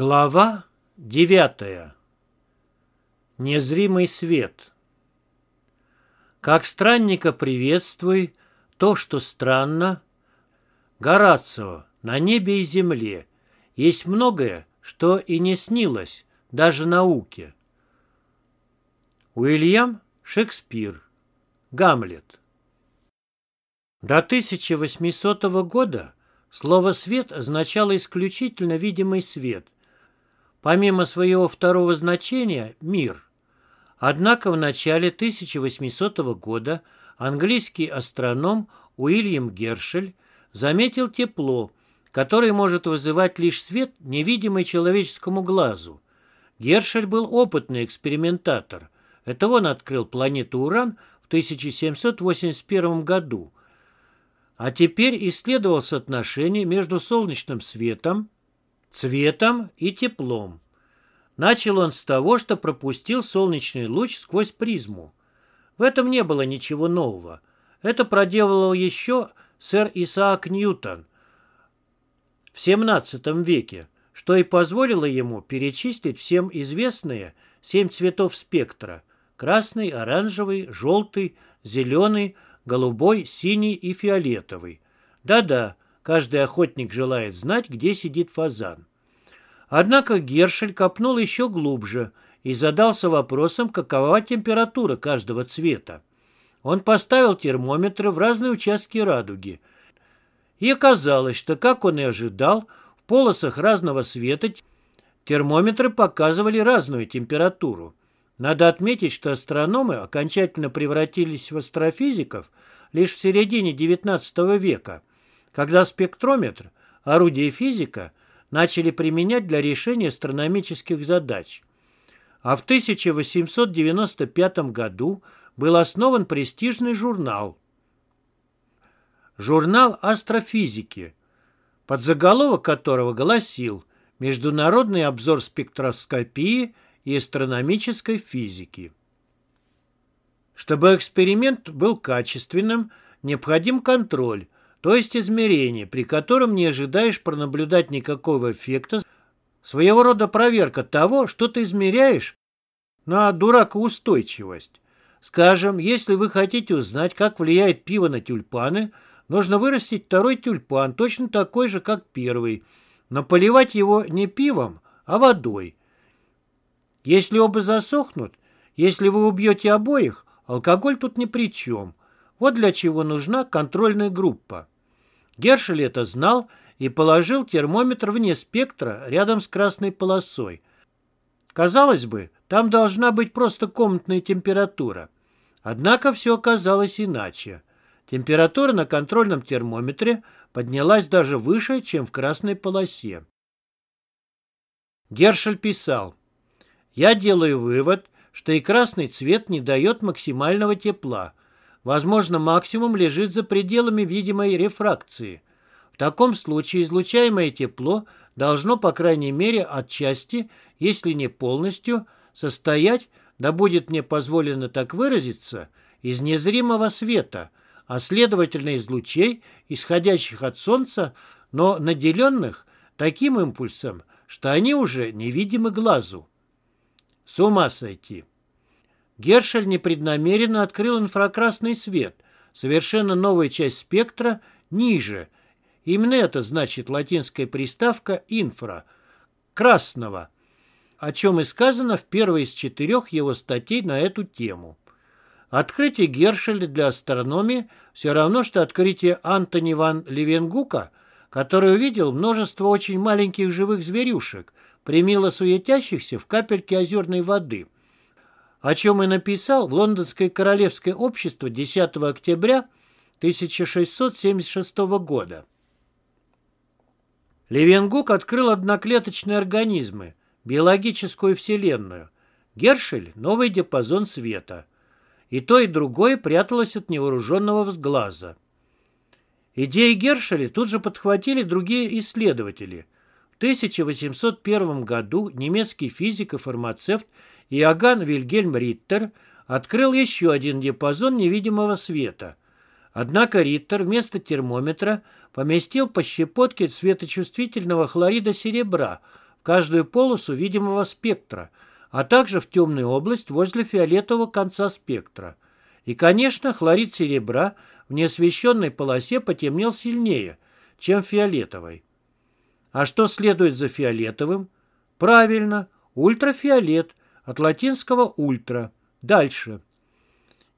Глава девятая. Незримый свет. Как странника приветствуй то, что странно. Горацио, на небе и земле есть многое, что и не снилось даже науке. Уильям Шекспир. Гамлет. До 1800 года слово «свет» означало исключительно видимый свет – помимо своего второго значения – мир. Однако в начале 1800 года английский астроном Уильям Гершель заметил тепло, которое может вызывать лишь свет, невидимый человеческому глазу. Гершель был опытный экспериментатор. Это он открыл планету Уран в 1781 году. А теперь исследовал соотношение между солнечным светом, цветом и теплом. Начал он с того, что пропустил солнечный луч сквозь призму. В этом не было ничего нового. Это проделывал еще сэр Исаак Ньютон в XVII веке, что и позволило ему перечислить всем известные семь цветов спектра – красный, оранжевый, желтый, зеленый, голубой, синий и фиолетовый. Да-да, Каждый охотник желает знать, где сидит фазан. Однако Гершель копнул еще глубже и задался вопросом, какова температура каждого цвета. Он поставил термометры в разные участки радуги. И оказалось, что, как он и ожидал, в полосах разного света термометры показывали разную температуру. Надо отметить, что астрономы окончательно превратились в астрофизиков лишь в середине XIX века – когда спектрометр, орудие физика, начали применять для решения астрономических задач. А в 1895 году был основан престижный журнал. Журнал астрофизики, подзаголовок которого гласил «Международный обзор спектроскопии и астрономической физики». Чтобы эксперимент был качественным, необходим контроль, то есть измерение, при котором не ожидаешь пронаблюдать никакого эффекта, своего рода проверка того, что ты измеряешь на дуракоустойчивость. Скажем, если вы хотите узнать, как влияет пиво на тюльпаны, нужно вырастить второй тюльпан, точно такой же, как первый, но поливать его не пивом, а водой. Если оба засохнут, если вы убьете обоих, алкоголь тут ни при чем. Вот для чего нужна контрольная группа. Гершель это знал и положил термометр вне спектра рядом с красной полосой. Казалось бы, там должна быть просто комнатная температура. Однако все оказалось иначе. Температура на контрольном термометре поднялась даже выше, чем в красной полосе. Гершель писал, «Я делаю вывод, что и красный цвет не дает максимального тепла, Возможно, максимум лежит за пределами видимой рефракции. В таком случае излучаемое тепло должно, по крайней мере, отчасти, если не полностью, состоять, да будет мне позволено так выразиться, из незримого света, а следовательно из лучей, исходящих от Солнца, но наделенных таким импульсом, что они уже невидимы глазу. С ума сойти! Гершель непреднамеренно открыл инфракрасный свет, совершенно новая часть спектра ниже. Именно это значит латинская приставка «инфра» — «красного», о чем и сказано в первой из четырех его статей на эту тему. Открытие Гершеля для астрономии все равно, что открытие Антони ван Левенгука, который увидел множество очень маленьких живых зверюшек, примило суетящихся в капельке озерной воды – о чем и написал в Лондонское королевское общество 10 октября 1676 года. Левенгук открыл одноклеточные организмы, биологическую вселенную. Гершель – новый диапазон света. И то, и другое пряталось от невооруженного взглаза. Идеи Гершеля тут же подхватили другие исследователи. В 1801 году немецкий физик и фармацевт Иоганн Вильгельм Риттер открыл еще один диапазон невидимого света. Однако Риттер вместо термометра поместил по щепотке светочувствительного хлорида серебра в каждую полосу видимого спектра, а также в темную область возле фиолетового конца спектра. И, конечно, хлорид серебра в неосвещенной полосе потемнел сильнее, чем в фиолетовой. А что следует за фиолетовым? Правильно, ультрафиолет, от латинского «ультра». Дальше.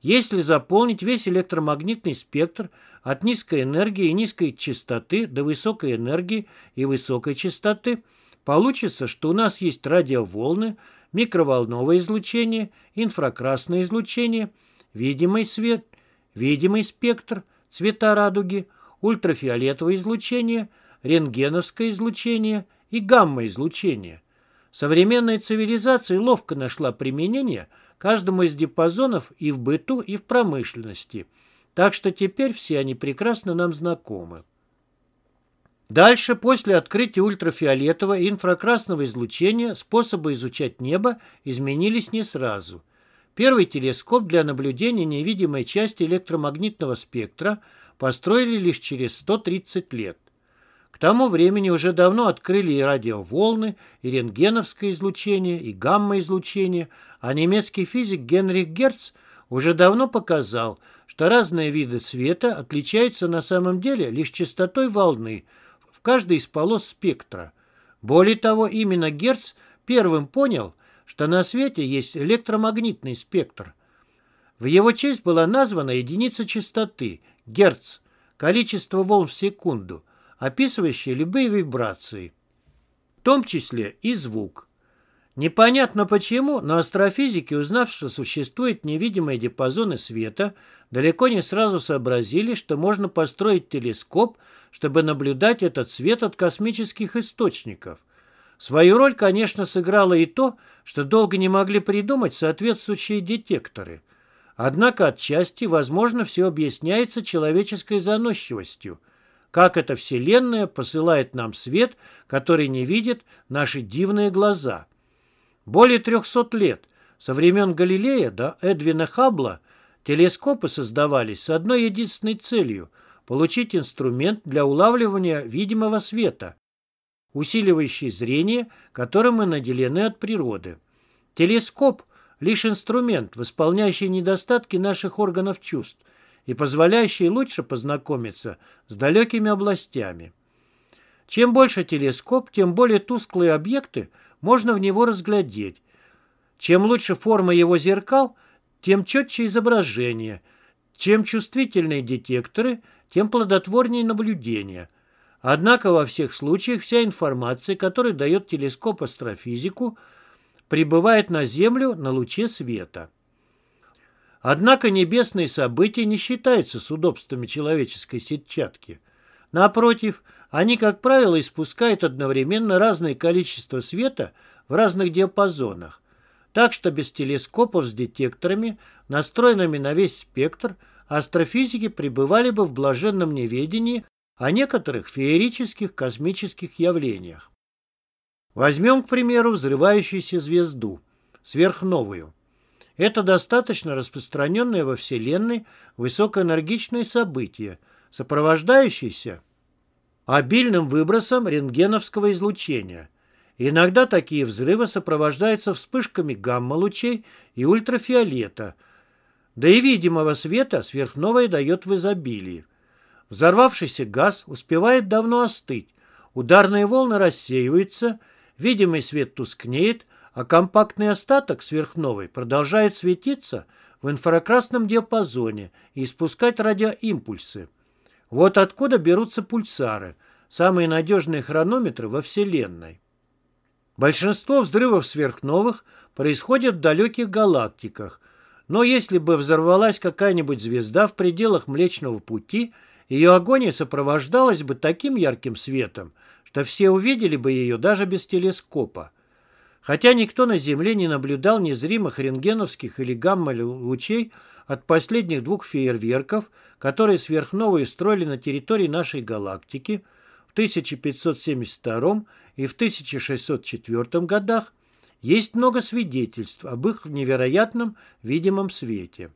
Если заполнить весь электромагнитный спектр от низкой энергии и низкой частоты до высокой энергии и высокой частоты, получится, что у нас есть радиоволны, микроволновое излучение, инфракрасное излучение, видимый свет, видимый спектр, цвета радуги, ультрафиолетовое излучение, рентгеновское излучение и гамма-излучение. Современная цивилизация ловко нашла применение каждому из диапазонов и в быту, и в промышленности, так что теперь все они прекрасно нам знакомы. Дальше, после открытия ультрафиолетового и инфракрасного излучения, способы изучать небо изменились не сразу. Первый телескоп для наблюдения невидимой части электромагнитного спектра построили лишь через 130 лет. Тому времени уже давно открыли и радиоволны, и рентгеновское излучение, и гамма-излучение, а немецкий физик Генрих Герц уже давно показал, что разные виды света отличаются на самом деле лишь частотой волны – в каждой из полос спектра. Более того, именно Герц первым понял, что на свете есть электромагнитный спектр. В его честь была названа единица частоты – Герц, количество волн в секунду, описывающее любые вибрации, в том числе и звук. Непонятно почему, но астрофизики, узнав, что существуют невидимые диапазоны света, далеко не сразу сообразили, что можно построить телескоп, чтобы наблюдать этот свет от космических источников. Свою роль, конечно, сыграло и то, что долго не могли придумать соответствующие детекторы. Однако отчасти, возможно, все объясняется человеческой заносчивостью. Как эта Вселенная посылает нам свет, который не видят наши дивные глаза. Более 300 лет, со времен Галилея до Эдвина Хаббла, телескопы создавались с одной единственной целью – получить инструмент для улавливания видимого света, усиливающий зрение, которым мы наделены от природы. Телескоп – лишь инструмент, восполняющий недостатки наших органов чувств и позволяющий лучше познакомиться с далекими областями. Чем больше телескоп, тем более тусклые объекты можно в него разглядеть. Чем лучше форма его зеркал, тем четче изображение. Чем чувствительнее детекторы, тем плодотворнее наблюдение. Однако во всех случаях вся информация, которую дает телескоп астрофизику, прибывает на Землю на луче света. Однако небесные события не считаются с удобствами человеческой сетчатки. Напротив, они, как правило, испускают одновременно разное количество света в разных диапазонах. Так что без телескопов с детекторами, настроенными на весь спектр, астрофизики пребывали бы в блаженном неведении о некоторых феерических космических явлениях. Возьмем, к примеру, взрывающуюся звезду, сверхновую. Это достаточно распространенное во Вселенной высокоэнергичное событие, сопровождающееся обильным выбросом рентгеновского излучения. Иногда такие взрывы сопровождаются вспышками гамма-лучей и ультрафиолета – да и видимого света сверхновая дает в изобилии. Взорвавшийся газ успевает давно остыть, ударные волны рассеиваются, видимый свет тускнеет, а компактный остаток сверхновой продолжает светиться в инфракрасном диапазоне и испускать радиоимпульсы. Вот откуда берутся пульсары, самые надежные хронометры во Вселенной. Большинство взрывов сверхновых происходят в далеких галактиках, но если бы взорвалась какая-нибудь звезда в пределах Млечного Пути, ее агония сопровождалась бы таким ярким светом, что все увидели бы ее даже без телескопа. Хотя никто на Земле не наблюдал незримых рентгеновских или гамма-лучей от последних двух фейерверков, которые сверхновые строили на территории нашей галактики в 1572 и в 1604 годах, есть много свидетельств об их невероятном видимом свете.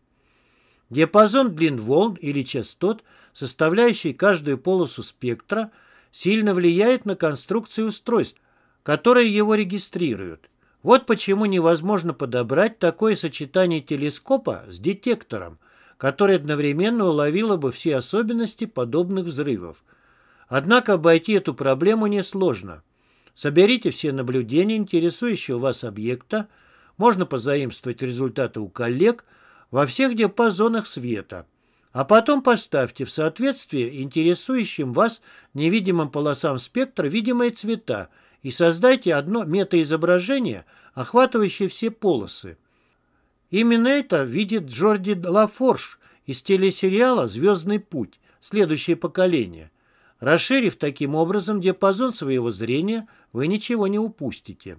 Диапазон длин волн или частот, составляющий каждую полосу спектра, сильно влияет на конструкцию устройств, которые его регистрируют. Вот почему невозможно подобрать такое сочетание телескопа с детектором, который одновременно уловило бы все особенности подобных взрывов. Однако обойти эту проблему несложно. Соберите все наблюдения интересующего вас объекта, можно позаимствовать результаты у коллег во всех диапазонах света, а потом поставьте в соответствие интересующим вас невидимым полосам спектра видимые цвета и создайте одно метаизображение, охватывающее все полосы. Именно это видит Джорди Лафорж из телесериала «Звездный путь. Следующее поколение». Расширив таким образом диапазон своего зрения, вы ничего не упустите.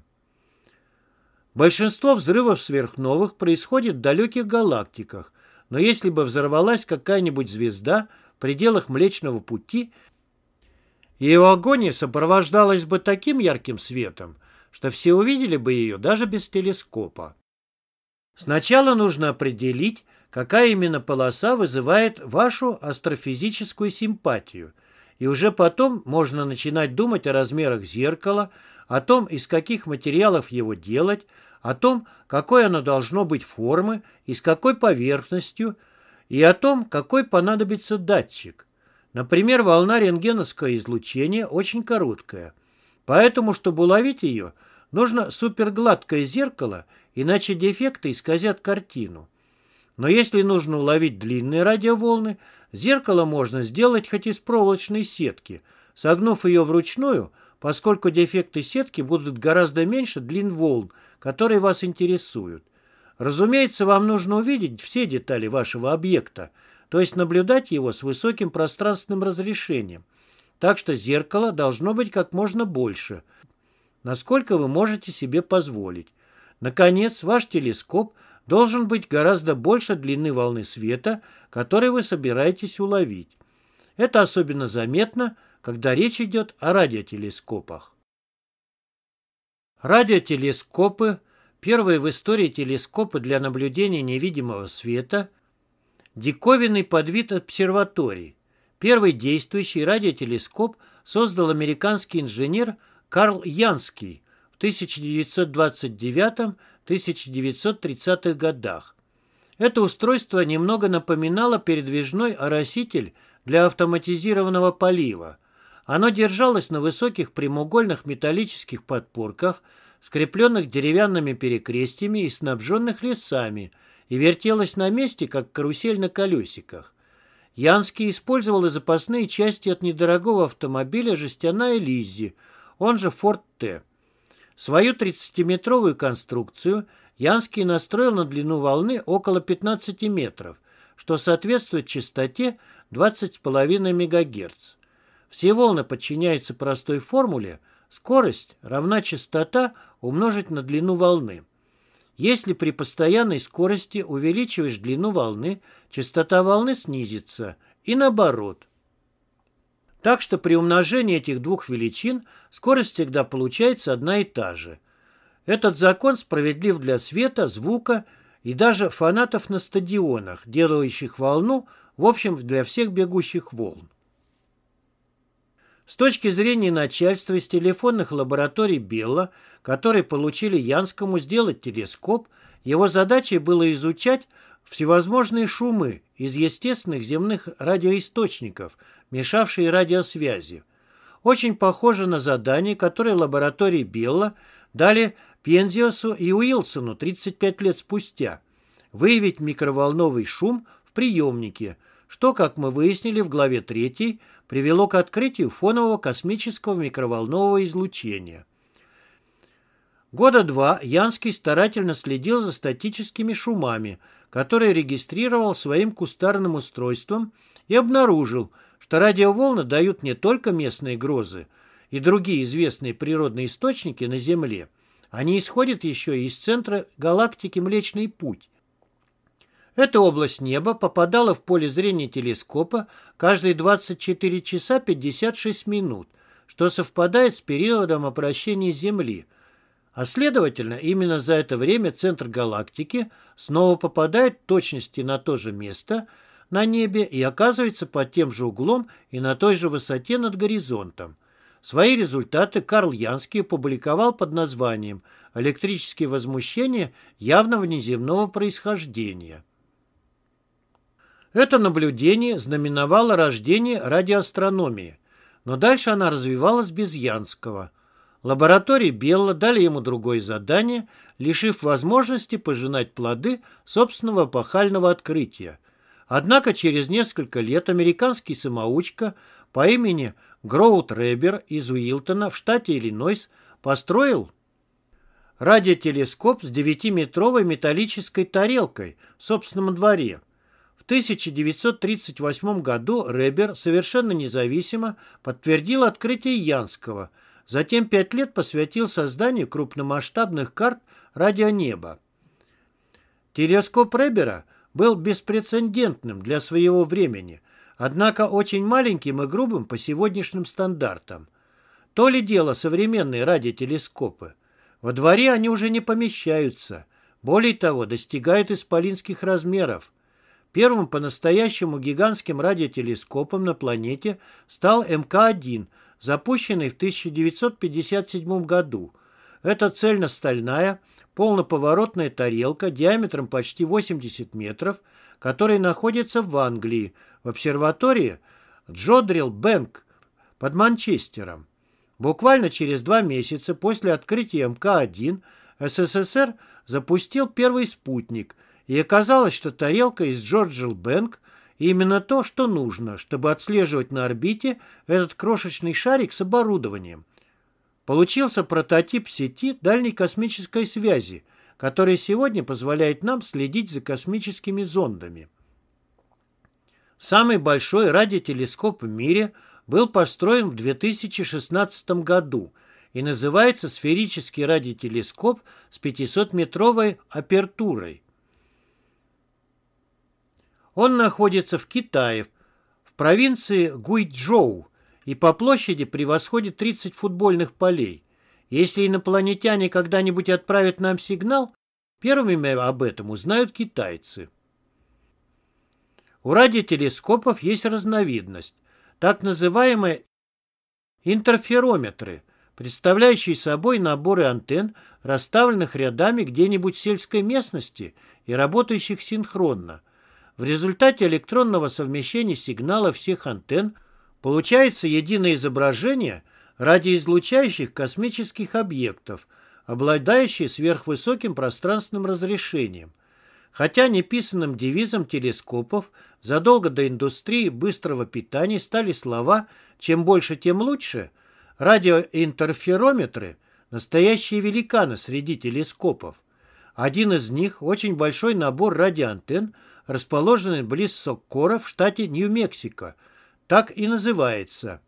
Большинство взрывов сверхновых происходит в далеких галактиках, но если бы взорвалась какая-нибудь звезда в пределах Млечного Пути, ее огонь сопровождалась бы таким ярким светом, что все увидели бы ее даже без телескопа. Сначала нужно определить, какая именно полоса вызывает вашу астрофизическую симпатию, и уже потом можно начинать думать о размерах зеркала, о том, из каких материалов его делать, о том, какой оно должно быть формы и с какой поверхностью, и о том, какой понадобится датчик. Например, волна рентгеновского излучения очень короткая. Поэтому, чтобы уловить ее, нужно супергладкое зеркало, иначе дефекты исказят картину. Но если нужно уловить длинные радиоволны, зеркало можно сделать хоть из проволочной сетки, согнув ее вручную, поскольку дефекты сетки будут гораздо меньше длин волн, которые вас интересуют. Разумеется, вам нужно увидеть все детали вашего объекта, то есть наблюдать его с высоким пространственным разрешением. Так что зеркало должно быть как можно больше, насколько вы можете себе позволить. Наконец, ваш телескоп должен быть гораздо больше длины волны света, которой вы собираетесь уловить. Это особенно заметно, когда речь идет о радиотелескопах. Радиотелескопы – первые в истории телескопы для наблюдения невидимого света – Диковинный подвид обсерваторий. Первый действующий радиотелескоп создал американский инженер Карл Янский в 1929-1930-х годах. Это устройство немного напоминало передвижной ороситель для автоматизированного полива. Оно держалось на высоких прямоугольных металлических подпорках, скрепленных деревянными перекрестьями и снабженных лесами – и вертелась на месте, как карусель на колесиках. Янский использовал и запасные части от недорогого автомобиля «Жестяная Лиззи», он же «Форд Т». Свою 30-метровую конструкцию Янский настроил на длину волны около 15 метров, что соответствует частоте 20,5 МГц. Все волны подчиняются простой формуле скорость равна частота умножить на длину волны. Если при постоянной скорости увеличиваешь длину волны, частота волны снизится, и наоборот. Так что при умножении этих двух величин скорость всегда получается одна и та же. Этот закон справедлив для света, звука и даже фанатов на стадионах, делающих волну, в общем, для всех бегущих волн. С точки зрения начальства из телефонных лабораторий Белла, которые получили Янскому сделать телескоп, его задачей было изучать всевозможные шумы из естественных земных радиоисточников, мешавшие радиосвязи. Очень похоже на задание, которое лаборатории Белла дали Пензиосу и Уилсону 35 лет спустя – выявить микроволновый шум в приемнике, что, как мы выяснили в главе 3, привело к открытию фонового космического микроволнового излучения. Года два Янский старательно следил за статическими шумами, которые регистрировал своим кустарным устройством и обнаружил, что радиоволны дают не только местные грозы и другие известные природные источники на Земле, они исходят еще и из центра галактики Млечный Путь, эта область неба попадала в поле зрения телескопа каждые 24 часа 56 минут, что совпадает с периодом обращения Земли. А следовательно, именно за это время центр галактики снова попадает в точности на то же место на небе и оказывается под тем же углом и на той же высоте над горизонтом. Свои результаты Карл Янский опубликовал под названием «Электрические возмущения явного неземного происхождения». Это наблюдение знаменовало рождение радиоастрономии, но дальше она развивалась без Янского. Лаборатории Белла дали ему другое задание, лишив возможности пожинать плоды собственного пахального открытия. Однако через несколько лет американский самоучка по имени Гроут Ребер из Уилтона в штате Иллинойс построил радиотелескоп с 9-метровой металлической тарелкой в собственном дворе. В 1938 году Ребер совершенно независимо подтвердил открытие Янского, затем пять лет посвятил созданию крупномасштабных карт радионеба. Телескоп Ребера был беспрецедентным для своего времени – однако очень маленьким и грубым по сегодняшним стандартам. То ли дело современные радиотелескопы. Во дворе они уже не помещаются. Более того, достигают исполинских размеров. Первым по-настоящему гигантским радиотелескопом на планете стал МК-1, запущенный в 1957 году. Это цельностальная, полноповоротная тарелка диаметром почти 80 метров, которая находится в Англии, в обсерватории Джодрил Бэнк под Манчестером. Буквально через два месяца после открытия МК-1 СССР запустил первый спутник, и оказалось, что тарелка из Джорджил Бэнк именно то, что нужно, чтобы отслеживать на орбите этот крошечный шарик с оборудованием. Получился прототип сети дальней космической связи, который сегодня позволяет нам следить за космическими зондами. Самый большой радиотелескоп в мире был построен в 2016 году и называется сферический радиотелескоп с 500-метровой апертурой. Он находится в Китае, в провинции Гуйчжоу, и по площади превосходит 30 футбольных полей. Если инопланетяне когда-нибудь отправят нам сигнал, первыми об этом узнают китайцы. У радиотелескопов есть разновидность, так называемые интерферометры, представляющие собой наборы антенн, расставленных рядами где-нибудь в сельской местности и работающих синхронно. В результате электронного совмещения сигнала всех антенн получается единое изображение радиоизлучающих космических объектов, обладающее сверхвысоким пространственным разрешением – Хотя неписанным девизом телескопов задолго до индустрии быстрого питания стали слова «чем больше, тем лучше», радиоинтерферометры – настоящие великаны среди телескопов. Один из них – очень большой набор радиоантенн, расположенный близ Соккора в штате Нью-Мексико. Так и называется.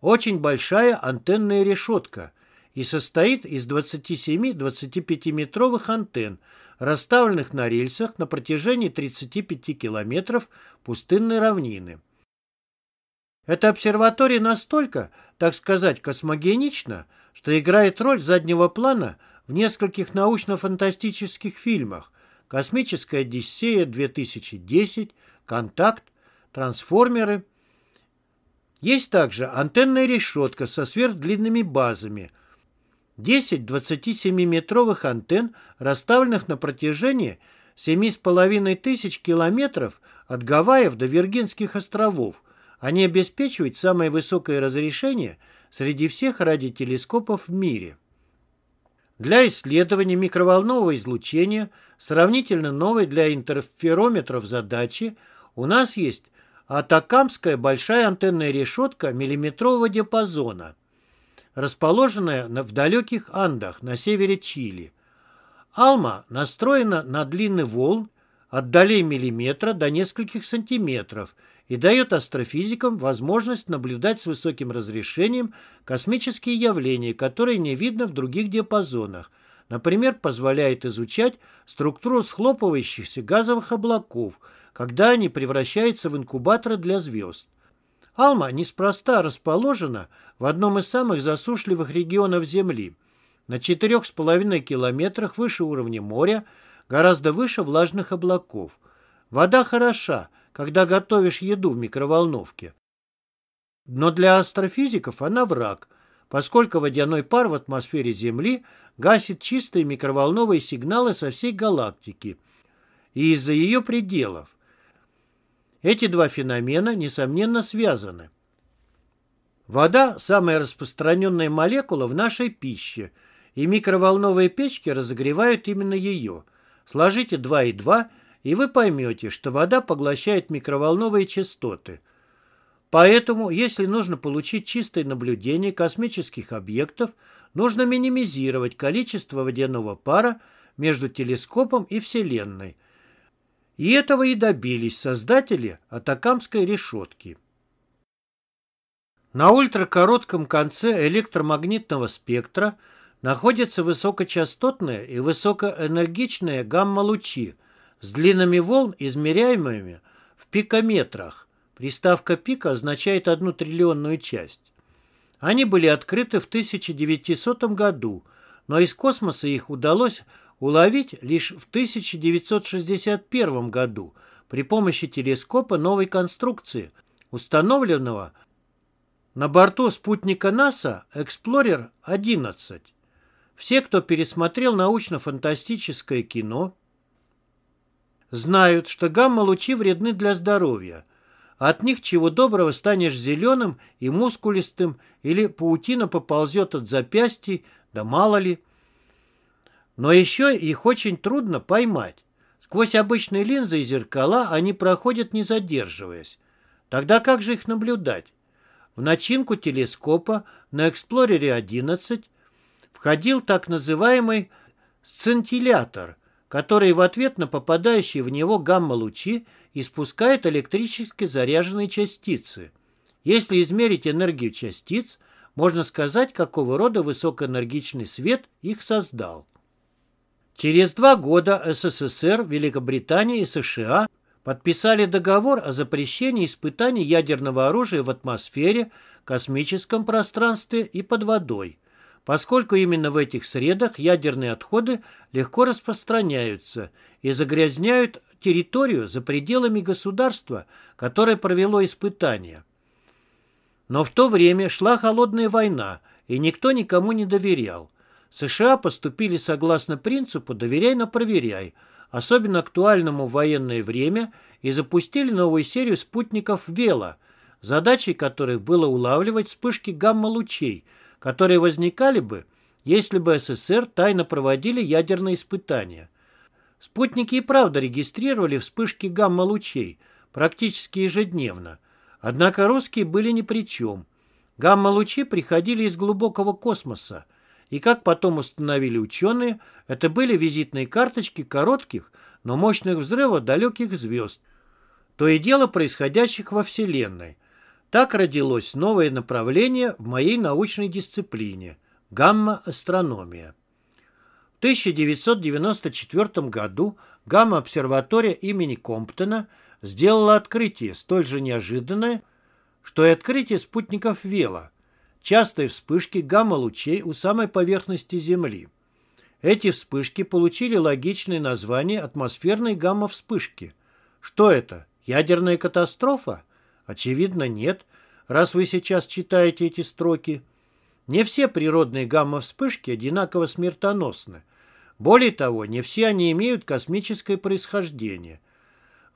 Очень большая антенная решетка и состоит из 27-25 метровых антенн, расставленных на рельсах на протяжении 35 километров пустынной равнины. Эта обсерватория настолько, так сказать, космогенична, что играет роль заднего плана в нескольких научно-фантастических фильмах «Космическая Одиссея-2010», «Контакт», «Трансформеры». Есть также антенная решетка со сверхдлинными базами – 10 27-метровых антенн, расставленных на протяжении 7,5 тысяч километров от Гавайев до Виргинских островов. Они обеспечивают самое высокое разрешение среди всех радиотелескопов в мире. Для исследования микроволнового излучения, сравнительно новой для интерферометров задачи, у нас есть Атакамская большая антенная решетка миллиметрового диапазона – расположенная в далеких Андах на севере Чили. Алма настроена на длины волн от долей миллиметра до нескольких сантиметров и дает астрофизикам возможность наблюдать с высоким разрешением космические явления, которые не видно в других диапазонах. Например, позволяет изучать структуру схлопывающихся газовых облаков, когда они превращаются в инкубаторы для звезд. Алма неспроста расположена в одном из самых засушливых регионов Земли, на 4,5 километрах выше уровня моря, гораздо выше влажных облаков. Вода хороша, когда готовишь еду в микроволновке. Но для астрофизиков она враг, поскольку водяной пар в атмосфере Земли гасит чистые микроволновые сигналы со всей галактики и из-за ее пределов. Эти два феномена, несомненно, связаны. Вода – самая распространенная молекула в нашей пище, и микроволновые печки разогревают именно ее. Сложите 2 и 2, и вы поймете, что вода поглощает микроволновые частоты. Поэтому, если нужно получить чистое наблюдение космических объектов, нужно минимизировать количество водяного пара между телескопом и Вселенной. И этого и добились создатели атакамской решетки. На ультракоротком конце электромагнитного спектра находятся высокочастотные и высокоэнергичные гамма-лучи с длинами волн, измеряемыми в пикометрах. Приставка «пика» означает одну триллионную часть. Они были открыты в 1900 году, но из космоса их удалось уловить лишь в 1961 году при помощи телескопа новой конструкции, установленного на борту спутника НАСА «Эксплорер-11». Все, кто пересмотрел научно-фантастическое кино, знают, что гамма-лучи вредны для здоровья. От них чего доброго станешь зеленым и мускулистым, или паутина поползет от запястья, да мало ли. Но еще их очень трудно поймать. Сквозь обычные линзы и зеркала они проходят не задерживаясь. Тогда как же их наблюдать? В начинку телескопа на Эксплорере-11 входил так называемый сцинтиллятор, который в ответ на попадающие в него гамма-лучи испускает электрически заряженные частицы. Если измерить энергию частиц, можно сказать, какого рода высокоэнергичный свет их создал. Через два года СССР, Великобритания и США подписали договор о запрещении испытаний ядерного оружия в атмосфере, космическом пространстве и под водой, поскольку именно в этих средах ядерные отходы легко распространяются и загрязняют территорию за пределами государства, которое провело испытания. Но в то время шла холодная война, и никто никому не доверял. США поступили согласно принципу «доверяй, но проверяй», особенно актуальному в военное время, и запустили новую серию спутников «Вела», задачей которых было улавливать вспышки гамма-лучей, которые возникали бы, если бы СССР тайно проводили ядерные испытания. Спутники и правда регистрировали вспышки гамма-лучей практически ежедневно, однако русские были ни при чем. Гамма-лучи приходили из глубокого космоса, и, как потом установили ученые, это были визитные карточки коротких, но мощных взрывов далеких звезд, то и дело происходящих во Вселенной. Так родилось новое направление в моей научной дисциплине – гамма-астрономия. В 1994 году гамма-обсерватория имени Комптона сделала открытие, столь же неожиданное, что и открытие спутников Вела – частые вспышки гамма-лучей у самой поверхности Земли. Эти вспышки получили логичное название атмосферной гамма-вспышки. Что это? Ядерная катастрофа? Очевидно, нет, раз вы сейчас читаете эти строки. Не все природные гамма-вспышки одинаково смертоносны. Более того, не все они имеют космическое происхождение.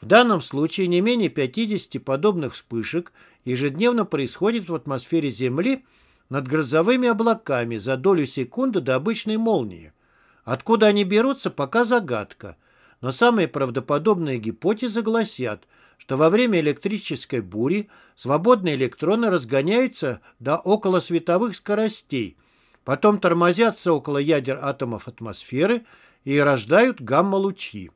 В данном случае не менее 50 подобных вспышек ежедневно происходит в атмосфере Земли над грозовыми облаками за долю секунды до обычной молнии. Откуда они берутся, пока загадка. Но самые правдоподобные гипотезы гласят, что во время электрической бури свободные электроны разгоняются до околосветовых скоростей, потом тормозятся около ядер атомов атмосферы и рождают гамма-лучи.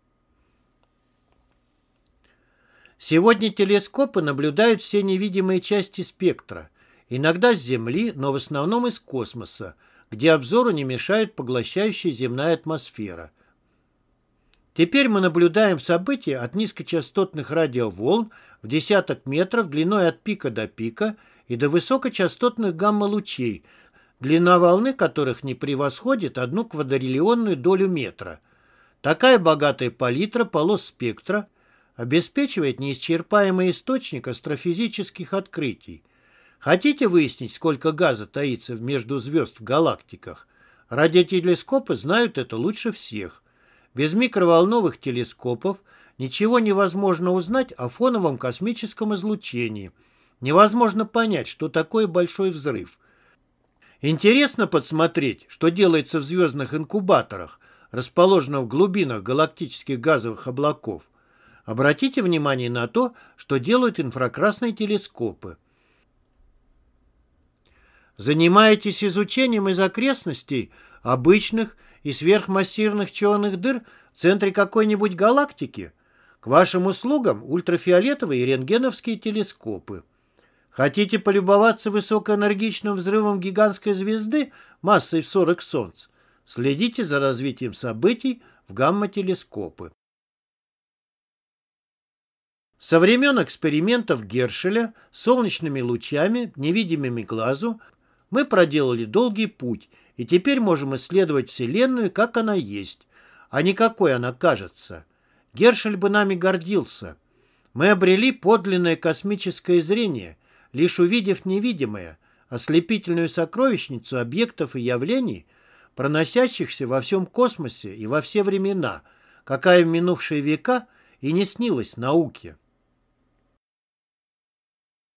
Сегодня телескопы наблюдают все невидимые части спектра, иногда с Земли, но в основном из космоса, где обзору не мешает поглощающая земная атмосфера. Теперь мы наблюдаем события от низкочастотных радиоволн в десяток метров длиной от пика до пика и до высокочастотных гамма-лучей, длина волны которых не превосходит одну квадриллионную долю метра. Такая богатая палитра полос спектра обеспечивает неисчерпаемый источник астрофизических открытий. Хотите выяснить, сколько газа таится между звезд в галактиках? Радиотелескопы знают это лучше всех. Без микроволновых телескопов ничего невозможно узнать о фоновом космическом излучении. Невозможно понять, что такое большой взрыв. Интересно подсмотреть, что делается в звездных инкубаторах, расположенных в глубинах галактических газовых облаков. Обратите внимание на то, что делают инфракрасные телескопы. Занимаетесь изучением из окрестностей обычных и сверхмассивных черных дыр в центре какой-нибудь галактики? К вашим услугам ультрафиолетовые и рентгеновские телескопы. Хотите полюбоваться высокоэнергичным взрывом гигантской звезды массой в 40 солнц? Следите за развитием событий в гамма-телескопы. Со времен экспериментов Гершеля солнечными лучами, невидимыми глазу, мы проделали долгий путь и теперь можем исследовать Вселенную, как она есть, а не какой она кажется. Гершель бы нами гордился. Мы обрели подлинное космическое зрение, лишь увидев невидимое, ослепительную сокровищницу объектов и явлений, проносящихся во всем космосе и во все времена, какая в минувшие века и не снилась науке.